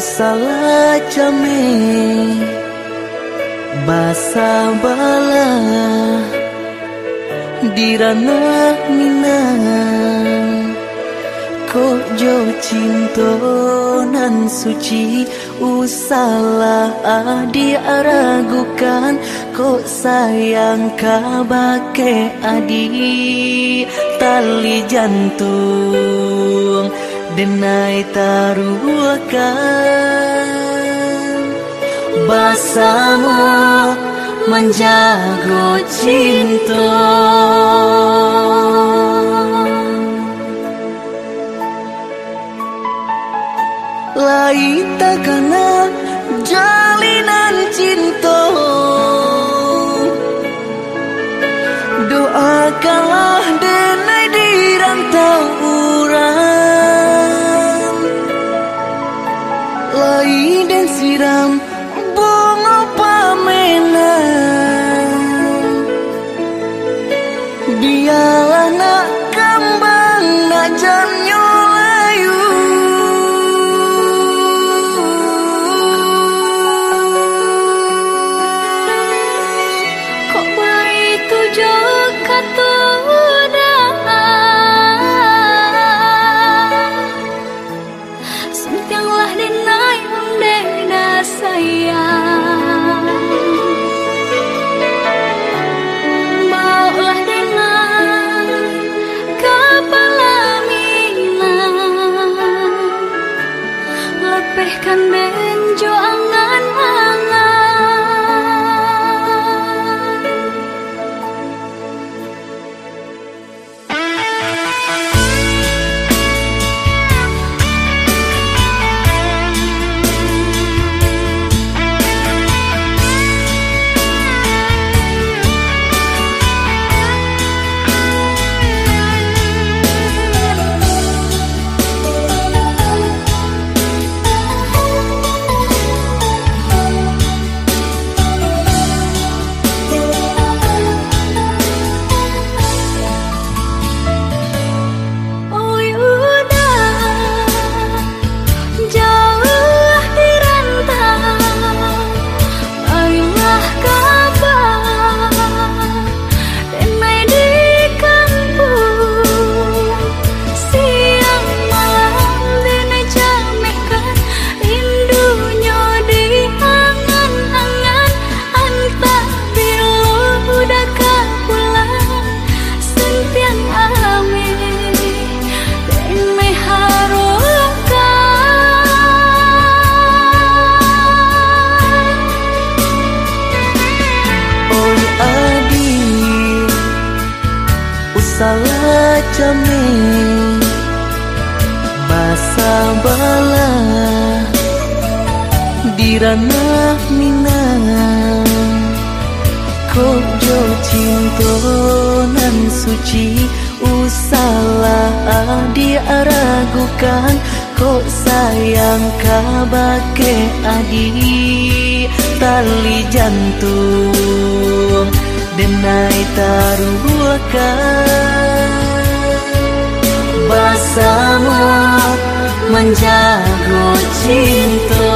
salah jame basa bala dirana minang. Kok jo cinta nan suci Usalah adi aragukan. Kok sayang kabake adi Tali jantung Denai taruhkan Basamu menjago cinta Laita karena Lepehkan benjo angan-angan Usalah jame Basa bala Dirana minang. Kok jo cinta nan suci Usalah adi aragukan. Kok sayang kabake adi Tali jantung Denai taruhkan Basamu menjago cinta